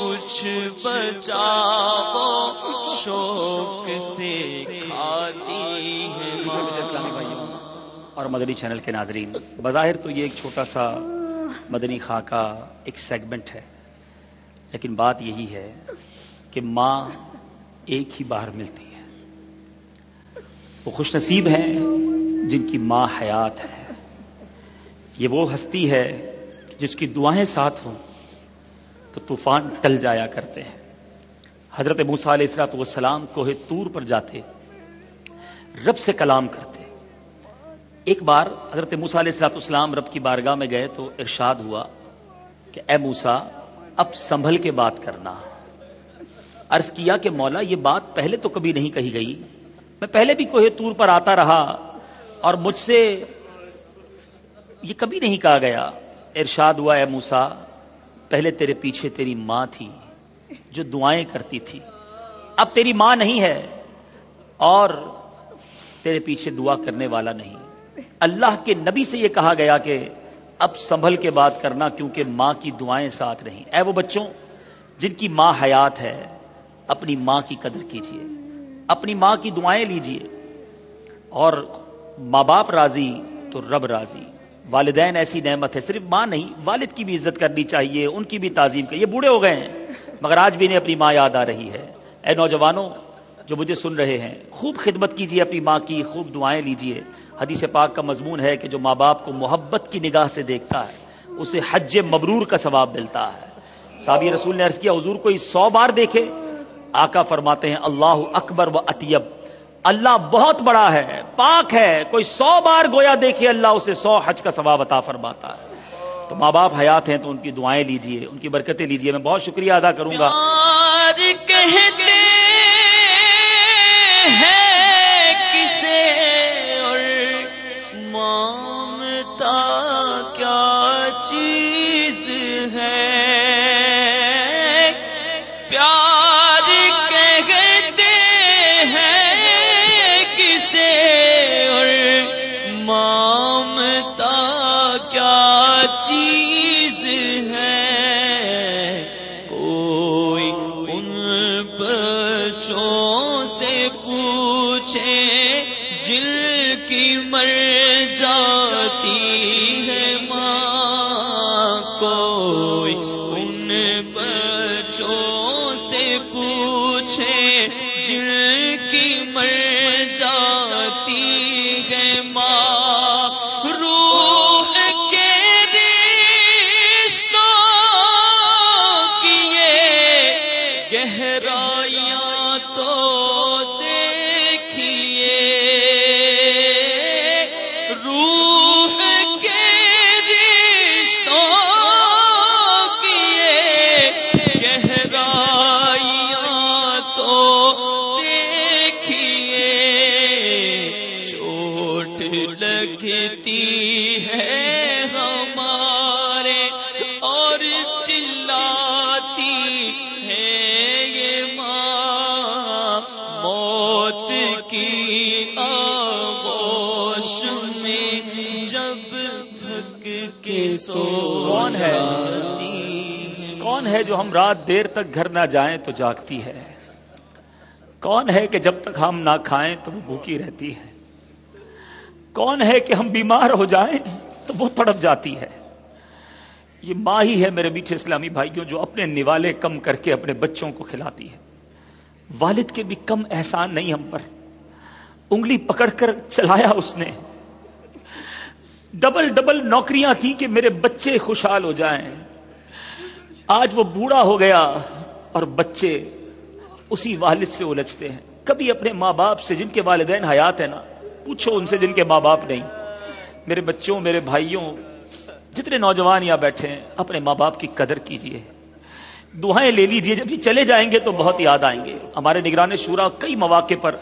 کچھ بچا وہ شوق سے کھاتی ہے اور مدنی چینل کے ناظرین بظاہر تو یہ ایک چھوٹا سا مدنی خاکہ ایک سیگمنٹ ہے لیکن بات یہی ہے کہ ماں ایک ہی باہر ملتی ہے۔ وہ خوش نصیب ہیں جن کی ماں حیات ہے۔ یہ وہ ہستی ہے جس کی دعائیں ساتھ ہوں۔ تو طوفان ٹل جایا کرتے ہیں۔ حضرت موسیٰ علیہ السلاۃ والسلام کوہ تور پر جاتے، رب سے کلام کرتے۔ ایک بار حضرت موسیٰ علیہ السلاۃ والسلام رب کی بارگاہ میں گئے تو ارشاد ہوا کہ اے موسا اب سنبھل کے بات کرنا۔ عرض کیا کہ مولا، یہ بات پہلے تو کبھی نہیں کہی گئی۔ میں پہلے بھی کوہ تور پر آتا رہا اور مجھ سے یہ کبھی نہیں کہا گیا۔ ارشاد ہوا، اے موسا پہلے تیرے پیچھے تیری ماں تھی جو دعائیں کرتی تھی۔ اب تیری ماں نہیں ہے اور تیرے پیچھے دعا کرنے والا نہیں۔ اللہ کے نبی سے یہ کہا گیا کہ اب سنبھل کے بات کرنا کیونکہ ماں کی دعائیں ساتھ رہیں اے وہ بچوں، جن کی ماں حیات ہے، اپنی ماں کی قدر کیجیے اپنی ماں کی دعائیں لیجیے اور ماں باپ راضی تو رب راضی۔ والدین ایسی نعمت ہے، صرف ماں نہیں، والد کی بھی عزت کرنی چاہیے، ان کی بھی تعظیم کر یہ بوڑھے ہو گئے ہیں، مگر آج بھی انہیں اپنی ماں یاد آ رہی ہے۔ اے نوجوانوں، جو مجھے سن رہے ہیں، خوب خدمت کیجیے اپنی ماں کی، خوب دعائیں لیجیے۔ حدیث پاک کا مضمون ہے کہ جو ماں باپ کو محبت کی نگاہ سے دیکھتا ہے، اسے حج مبرور کا ثواب ملتا ہے۔ صابی رسول نے عرض کیا، حضور کوئی سو بار دیکھے، آقا فرماتے ہیں، اللہ اکبر و اطیب۔ اللہ بہت بڑا ہے، پاک ہے۔ کوئی سو بار گویا دیکھے اللہ اسے سو حج کا ثواب عطا فرماتا ہے۔ تو ماں باپ حیات ہیں تو ان کی دعائیں لیجیے، ان کی برکتیں لیجیے۔ میں بہت شکریہ ادا کروں گا۔ جاتی سو کون ہے؟ ہے کون ہے جو ہم رات دیر تک گھر نہ جائیں تو جاگتی ہے؟ کون ہے کہ جب تک ہم نہ کھائیں تو وہ بھوکی رہتی ہے؟ کون ہے کہ ہم بیمار ہو جائیں تو وہ تڑپ جاتی ہے؟ یہ ماں ہی ہے میرے میٹھے اسلامی بھائیوں جو اپنے نوالے کم کر کے اپنے بچوں کو کھلاتی ہے۔ والد کے بھی کم احسان نہیں ہم پر۔ انگلی پکڑ کر چلایا اس نے۔ ڈبل ڈبل نوکریاں کی کہ میرے بچے خوشحال ہو جائیں۔ آج وہ بوڑھا ہو گیا اور بچے اسی والد سے الجھتے ہیں۔ کبھی اپنے ماں باپ سے جن کے والدین حیات ہیں نا، پوچھو ان سے جن کے ماں باپ نہیں۔ میرے بچوں، میرے بھائیوں، جتنے نوجوان یہاں بیٹھے ہیں، اپنے ماں باپ کی قدر کیجیے دعائیں لے لیجیے جب یہ چلے جائیں گے تو بہت یاد آئیں گے۔ ہمارے نگران شورا کئی مواقع پر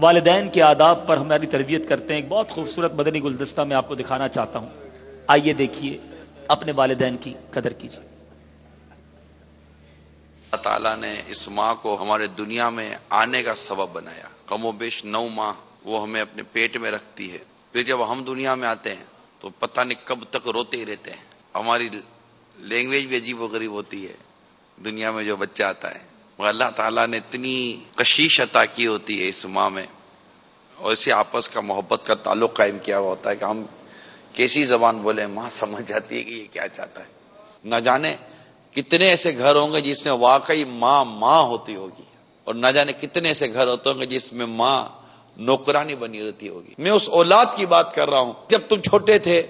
والدین کے آداب پر ہماری تربیت کرتے ہیں۔ ایک بہت خوبصورت مدنی گلدستہ میں آپ کو دکھانا چاہتا ہوں۔ آئیے دیکھیے اپنے والدین کی قدر کیجیے۔ اللہ تعالیٰ نے اس ماں کو ہمارے دنیا میں آنے کا سبب بنایا۔ کم و بیش نو ماہ وہ ہمیں اپنے پیٹ میں رکھتی ہے۔ پھر جب ہم دنیا میں آتے ہیں تو پتہ نہیں کب تک روتے ہی رہتے ہیں۔ ہماری لینگویج بھی عجیب و غریب ہوتی ہے۔ دنیا میں جو بچہ آتا ہے۔ اللہ تعالیٰ نے اتنی کشیش عطا کی ہوتی ہے اس ماں میں اور اسی آپس کا محبت کا تعلق قائم کیا ہوا ہوتا ہے کہ ہم کیسی زبان بولے ماں سمجھ جاتی ہے کہ یہ کیا چاہتا ہے۔ نہ جانے کتنے ایسے گھر ہوں گے جس میں واقعی ماں ماں ہوتی ہوگی اور نہ جانے کتنے ایسے گھر ہوتے ہوں گے جس میں ماں نوکرانی بنی رہتی ہوگی۔ میں اس اولاد کی بات کر رہا ہوں۔ جب تم چھوٹے تھے،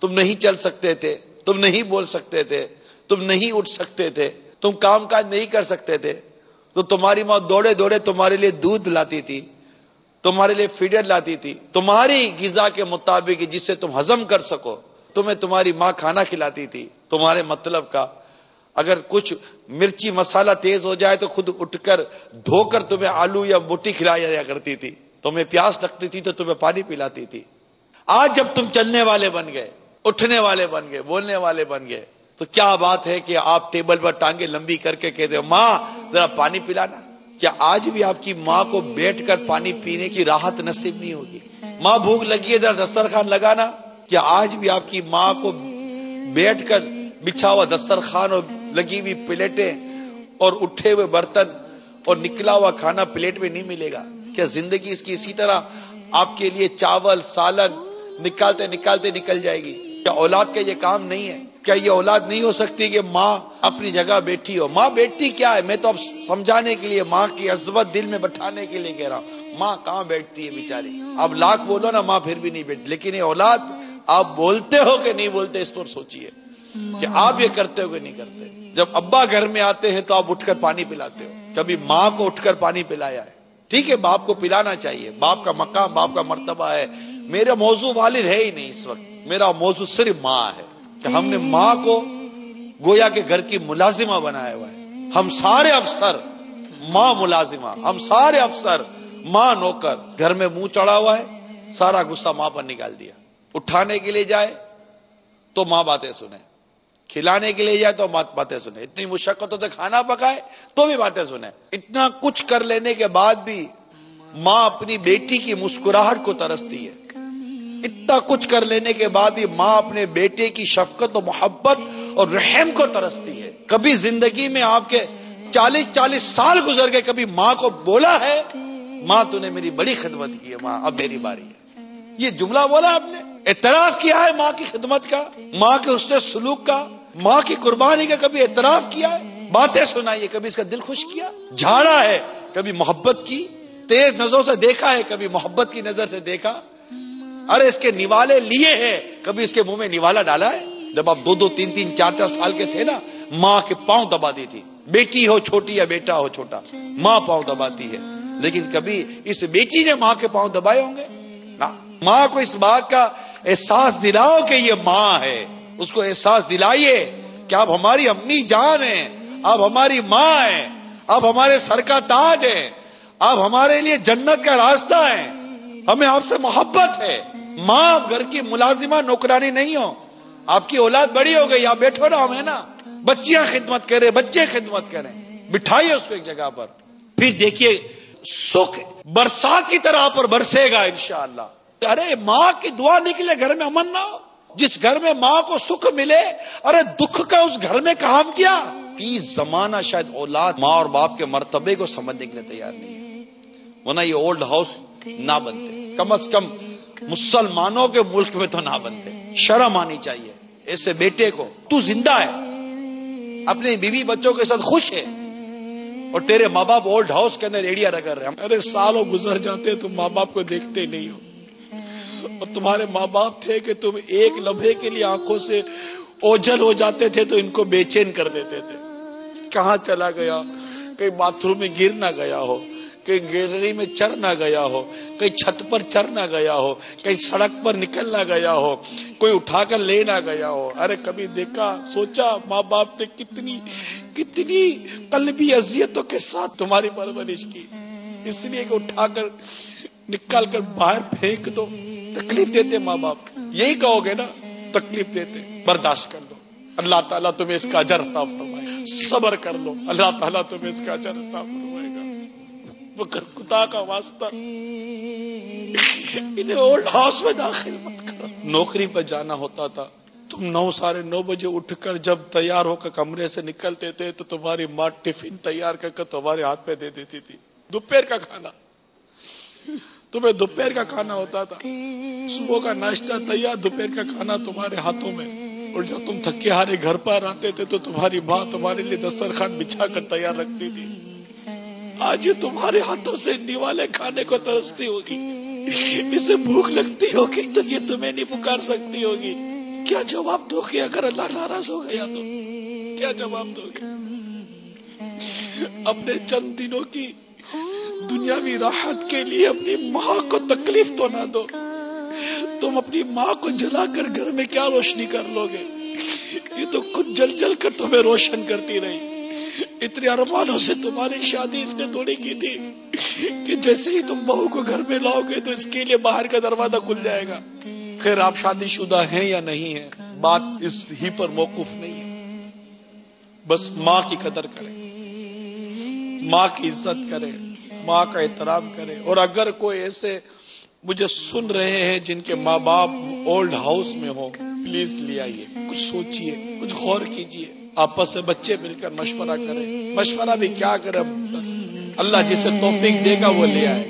تم نہیں چل سکتے تھے، تم نہیں بول سکتے تھے، تم نہیں اٹھ سکتے تھے تم کام کاج نہیں کر سکتے تھے۔ تو تمہاری ماں دوڑے دوڑے تمہارے لیے دودھ لاتی تھی، تمہارے لیے فیڈر لاتی تھی۔ تمہاری غذا کے مطابق جسے تم ہزم کر سکو، تمہیں تمہاری ماں کھانا کھلاتی تھی۔ تمہارے مطلب کا اگر کچھ مرچی مسالہ تیز ہو جائے تو خود اٹھ کر دھو کر تمہیں آلو یا بوٹی کھلایا جایا کرتی تھی۔ تمہیں پیاس لگتی تھی تو تمہیں پانی پلاتی تھی۔ آج جب تم چلنے والے بن گئے، اٹھنے والے بن گئے، بولنے والے بن گئے تو کیا بات ہے کہ آپ ٹیبل پر ٹانگیں لمبی کر کے کہتے ہو ماں، ذرا پانی پلانا۔ کیا آج بھی آپ کی ماں کو بیٹھ کر پانی پینے کی راحت نصیب نہیں ہوگی؟ ماں، بھوک لگی ہے، ذرا دسترخوان لگانا۔ کیا آج بھی آپ کی ماں کو بیٹھ کر بچھا ہوا دسترخوان اور لگی ہوئی پلیٹیں اور اٹھے ہوئے برتن اور نکلا ہوا کھانا پلیٹ میں نہیں ملے گا؟ کیا زندگی اس کی اسی طرح آپ کے لیے چاول، سالن نکالتے نکالتے نکل جائے گی؟ کیا اولاد کا یہ کام نہیں ہے؟ کیا یہ اولاد نہیں ہو سکتی کہ ماں اپنی جگہ بیٹھی ہو؟ ماں بیٹھتی کیا ہے؟ میں تو اب سمجھانے کے لیے ماں کی عزت دل میں بٹھانے کے لیے کہہ رہا ہوں۔ ماں کہاں بیٹھتی ہے بیچاری؟ اب لاکھ بولو نا ماں پھر بھی نہیں بیٹھتی۔ لیکن یہ اولاد آپ بولتے ہو کہ نہیں بولتے اس پر سوچیے کہ آپ یہ کرتے ہو کہ نہیں کرتے۔ جب ابا گھر میں آتے ہیں تو آپ اٹھ کر پانی پلاتے ہو۔ کبھی ماں کو اٹھ کر پانی پلایا ہے۔ ٹھیک ہے، باپ کو پلانا چاہیے۔ باپ کا مقام، باپ کا مرتبہ ہے۔ میرا موضوع والد ہے ہی نہیں اس وقت۔ میرا موضوع صرف ماں ہے۔ کہ ہم نے ماں کو گویا کے گھر کی ملازمہ بنایا ہوا ہے۔ ہم سارے افسر ماں ملازمہ، ہم سارے افسر ماں نوکر۔ گھر میں منہ چڑھا ہوا ہے، سارا غصہ ماں پر نکال دیا۔ اٹھانے کے لیے جائے تو ماں باتیں سنیں۔ کھلانے کے لیے جائے تو باتیں سنیں۔ اتنی مشقت ہوتے کھانا پکائے تو بھی باتیں سنیں۔ اتنا کچھ کر لینے کے بعد بھی ماں اپنی بیٹی کی مسکراہٹ کو ترستی ہے۔ اتنا کچھ کر لینے کے بعد بھی ماں اپنے بیٹے کی شفقت و محبت اور رحم کو ترستی ہے۔ کبھی زندگی میں آپ کے چالیس چالیس سال گزر گئے، کبھی ماں کو بولا ہے، ماں تو نے میری بڑی خدمت کی ہے، ماں، اب میری باری ہے۔ یہ جملہ بولا آپ نے۔ اعتراف کیا ہے ماں کی خدمت کا، ماں کے حسن سلوک کا، ماں کی قربانی کا کبھی اعتراف کیا ہے؟ باتیں سنائیے، کبھی اس کا دل خوش کیا؟ جھاڑا ہے، کبھی محبت کی، تیز نظروں سے دیکھا ہے، کبھی محبت کی نظر سے دیکھا۔ ارے اس کے نیوالے لیے ہیں۔ کبھی اس کے منہ میں نیوالا ڈالا ہے؟ جب آپ دو دو تین تین چار چار سال کے تھے نا، ماں کے پاؤں دبا دی تھی۔ بیٹی ہو چھوٹی یا بیٹا ہو چھوٹا، ماں پاؤں دباتی ہے۔ لیکن کبھی اس بیٹی نے ماں کے پاؤں دبائے ہوں گے؟ ماں کو اس بات کا احساس دلاؤ کہ یہ ماں ہے۔ اس کو احساس دلائیے کہ آپ ہماری امی جان ہیں، آپ ہماری ماں ہیں، آپ ہمارے سر کا تاج ہے آپ ہمارے لیے جنت کا راستہ ہے ہمیں آپ سے محبت ہے۔ ماں گھر کی ملازمہ نوکرانی نہیں ہو۔ آپ کی اولاد بڑی ہو گئی، آپ بیٹھو نا ہمیں نا۔ بچیاں خدمت کرے بچے خدمت کریں۔ بٹھائیے اس کو ایک جگہ پر۔ پھر دیکھیے، سکھ برسات کی طرح پر برسے گا انشاءاللہ۔ ارے، ماں کی دعا نکلے گھر میں امن نہ ہو۔ جس گھر میں ماں کو سکھ ملے، ارے، دکھ کا اس گھر میں کام کیا؟ تیس زمانہ شاید اولاد ماں اور باپ کے مرتبے کو سمجھنے کے لیے تیار نہیں ورنہ یہ اولڈ ہاؤس نہ بنتے۔ کم از کم مسلمانوں کے ملک میں تو نہ بنتے۔ شرم آنی چاہیے۔ ایسے بیٹے کو۔ تو زندہ ہے۔ اپنے بیوی بچوں کے ساتھ خوش ہے۔ اور تیرے ماں باپ اولڈ ہاؤس کے اندر ایڑیا رگڑ رہے ہیں۔ ارے سالوں گزر جاتے تو ماں باپ کو دیکھتے نہیں ہو۔ اور تمہارے ماں باپ تھے کہ تم ایک لمحے کے لیے آنکھوں سے اوجل ہو جاتے تھے تو ان کو بے چین کر دیتے تھے۔ کہاں چلا گیا؟ کہیں باتھ روم میں گر نہ گیا ہو۔ کہیں گیلری میں چر نہ گیا ہو، کہیں چھت پر چر نہ گیا ہو، کہیں سڑک پر نکل نہ گیا ہو، کوئی اٹھا کر لے نہ گیا ہو۔ ارے کبھی دیکھا، سوچا ماں باپ نے کتنی کتنی قلبی اذیتوں کے ساتھ تمہاری پرورش کی۔ اس لیے کہ اٹھا کر نکال کر باہر پھینک دو، تکلیف دیتے ماں باپ۔ یہی کہو گے نا، تکلیف دیتے، برداشت کر لو اللہ تعالیٰ تمہیں اس کا اجر عطا فرمائے۔ صبر کر لو، اللہ تعالیٰ تمہیں اس کا اجر عطا فرمائے۔ مگر خدا کا واسطہ۔ انہیں اولڈ ہاؤس میں داخل مت کرو نوکری پہ جانا ہوتا تھا۔ تم نو ساڑھے نو بجے اٹھ کر جب تیار ہو کر کمرے سے نکلتے تھے تو تمہاری ماں ٹفن تیار کر کر تمہارے ہاتھ پہ دے دیتی تھی۔ دوپہر کا کھانا۔ تمہیں دوپہر کا کھانا ہوتا تھا۔ صبح کا ناشتہ تیار دوپہر کا کھانا تمہارے ہاتھوں میں۔ اور جب تم تھکے ہارے گھر پر آتے تھے تو تمہاری ماں تمہارے لیے دسترخوان بچھا کر تیار رکھتی تھی۔ آج یہ تمہارے ہاتھوں سے نیوالے کھانے کو ترستی ہوگی۔ اسے بھوک لگتی ہوگی تو یہ تمہیں نہیں پکار سکتی ہوگی۔ کیا جواب دو گے اگر اللہ ناراض ہو گیا تو؟ کیا جواب دو گے؟ اپنے چند دنوں کی دنیاوی راحت کے لیے اپنی ماں کو تکلیف تو نہ دو۔ تم اپنی ماں کو جلا کر گھر میں کیا روشنی کر لو گے؟ یہ تو خود جل جل کر تمہیں روشن کرتی رہی۔ اتنے ارمانوں سے تمہاری شادی اس نے توڑی کی تھی کہ جیسے ہی تم بہو کو گھر میں لاؤ گے تو اس کے لیے باہر کا دروازہ کھل جائے گا۔ خیر، آپ شادی شدہ ہیں یا نہیں ہیں، بات اس ہی پر موقف نہیں ہے۔ بس ماں کی قدر کرے ماں کی عزت کرے ماں کا احترام کرے اور اگر کوئی ایسے مجھے سن رہے ہیں جن کے ماں باپ اولڈ ہاؤس میں ہو پلیز لے آئیے۔ کچھ سوچئے کچھ غور کیجیے آپس سے بچے مل کر مشورہ کرے مشورہ بھی کیا کرے اللہ جسے توفیق دے گا وہ لے آئے۔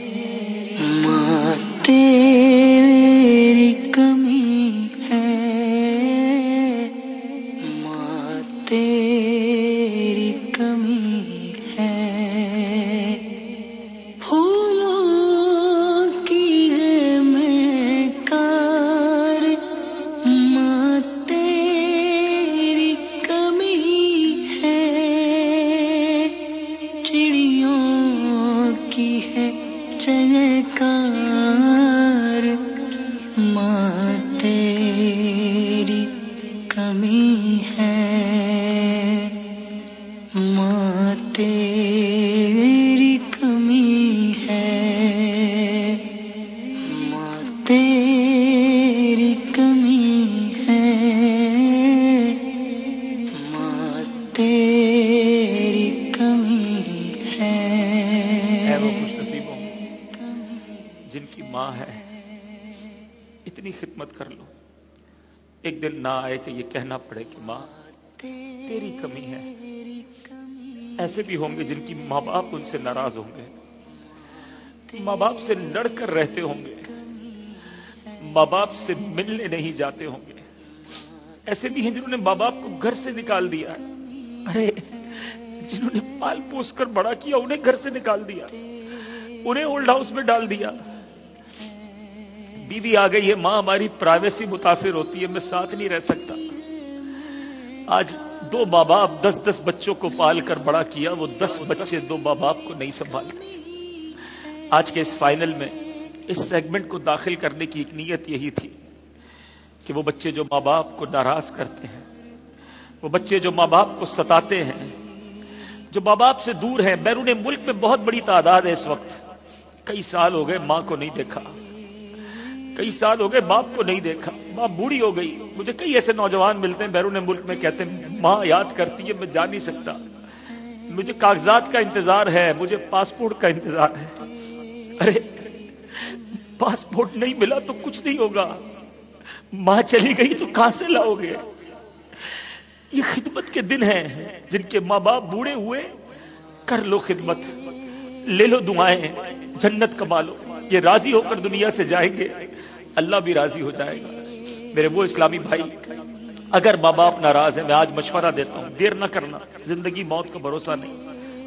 اتنی خدمت کر لو ایک دن نہ آئے کہ یہ کہنا پڑے کہ ماں، تیری کمی ہے۔ ایسے بھی ہوں گے جن کی ماں باپ ان سے ناراض ہوں گے۔ ماں باپ سے لڑ کر رہتے ہوں گے۔ ماں باپ سے ملنے نہیں جاتے ہوں گے۔ ایسے بھی ہیں جنہوں نے ماں باپ کو گھر سے نکال دیا۔ ارے، جنہوں نے پال پوس کر بڑا کیا، انہیں گھر سے نکال دیا۔ انہیں اولڈ ہاؤس میں ڈال دیا۔ بیوی آ گئی ہے، ماں ہماری پرائیویسی متاثر ہوتی ہے، میں ساتھ نہیں رہ سکتا۔ آج دو ماں باپ، دس دس بچوں کو پال کر بڑا کیا، وہ دس بچے دو ماں باپ کو نہیں سنبھالتے۔ آج کے اس فائنل میں، اس سیگمنٹ کو داخل کرنے کی ایک نیت یہی تھی کہ وہ بچے جو ماں باپ کو ناراض کرتے ہیں، وہ بچے جو ماں باپ کو ستاتے ہیں، جو ماں باپ سے دور ہیں۔ بیرون ملک میں بہت بڑی تعداد ہے اس وقت۔ کئی سال ہو گئے، ماں کو نہیں دیکھا۔ کئی سال ہو گئے باپ کو نہیں دیکھا ماں بوڑھی ہو گئی۔ مجھے کئی ایسے نوجوان ملتے ہیں، بیرون ملک میں کہتے ہیں، ماں یاد کرتی ہے، میں جا نہیں سکتا۔ مجھے کاغذات کا انتظار ہے، مجھے پاسپورٹ کا انتظار ہے۔ ارے، پاسپورٹ نہیں ملا تو کچھ نہیں ہوگا۔ ماں چلی گئی تو کہاں سے لاؤ گے؟ یہ خدمت کے دن ہیں جن کے ماں باپ بوڑھے ہوئے، کر لو خدمت، لے لو دعائیں، جنت کما لو۔ یہ راضی ہو کر دنیا سے جائیں گے۔ اللہ بھی راضی ہو جائے گا۔ میرے وہ اسلامی بھائی، اگر ماں باپ ناراض ہے میں آج مشورہ دیتا ہوں، دیر نہ کرنا، زندگی موت کا بھروسہ نہیں۔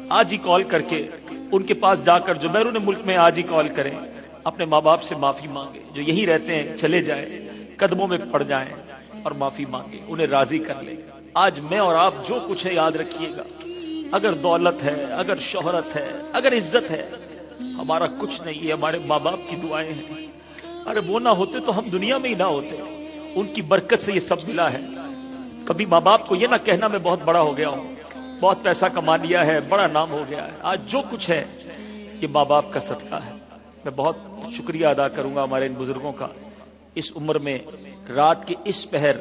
آج ہی کال کر کے ان کے پاس جا کر جو بیرون ملک میں آج ہی کال کریں، اپنے ماں باپ سے معافی مانگے۔ جو یہی رہتے ہیں، چلے جائیں، قدموں میں پڑ جائیں اور معافی مانگے، انہیں راضی کر لے آج میں اور آپ جو کچھ ہے، یاد رکھیے گا۔ اگر دولت ہے، اگر شہرت ہے، اگر عزت ہے، ہمارا کچھ نہیں ہے ہمارے ماں باپ کی دعائیں ہیں۔ ارے وہ نہ ہوتے تو ہم دنیا میں ہی نہ ہوتے۔ ان کی برکت سے یہ سب ملا ہے۔ کبھی ماں باپ کو یہ نہ کہنا میں بہت بڑا ہو گیا ہوں۔ بہت پیسہ کما لیا ہے، بڑا نام ہو گیا ہے۔ آج جو کچھ ہے، یہ ماں باپ کا صدقہ ہے۔ میں بہت شکریہ ادا کروں گا ہمارے ان بزرگوں کا۔ اس عمر میں رات کے اس پہر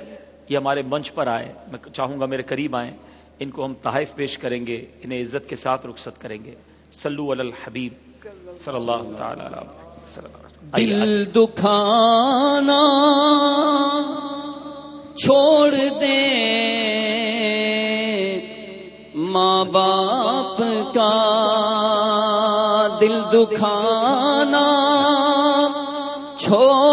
یہ ہمارے منچ پر آئے۔ میں چاہوں گا میرے قریب آئیں۔ ان کو ہم تحائف پیش کریں گے، انہیں عزت کے ساتھ رخصت کریں گے۔ سلو الحبیب صلی اللہ تعالی دل دکھانا چھوڑ دے ماں باپ کا دل دکھانا چھوڑ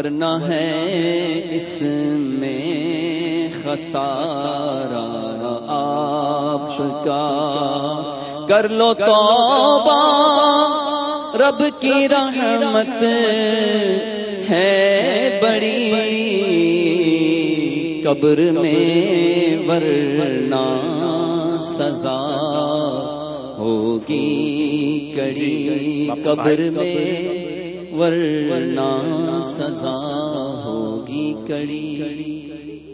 ورنہ ہے اس میں خسارا آپ کا۔ کر لو توبہ رب کی رحمت ہے بڑی قبر میں ورنہ سزا ہوگی۔ کڑی قبر میں ورنہ سزا ہوگی کڑی۔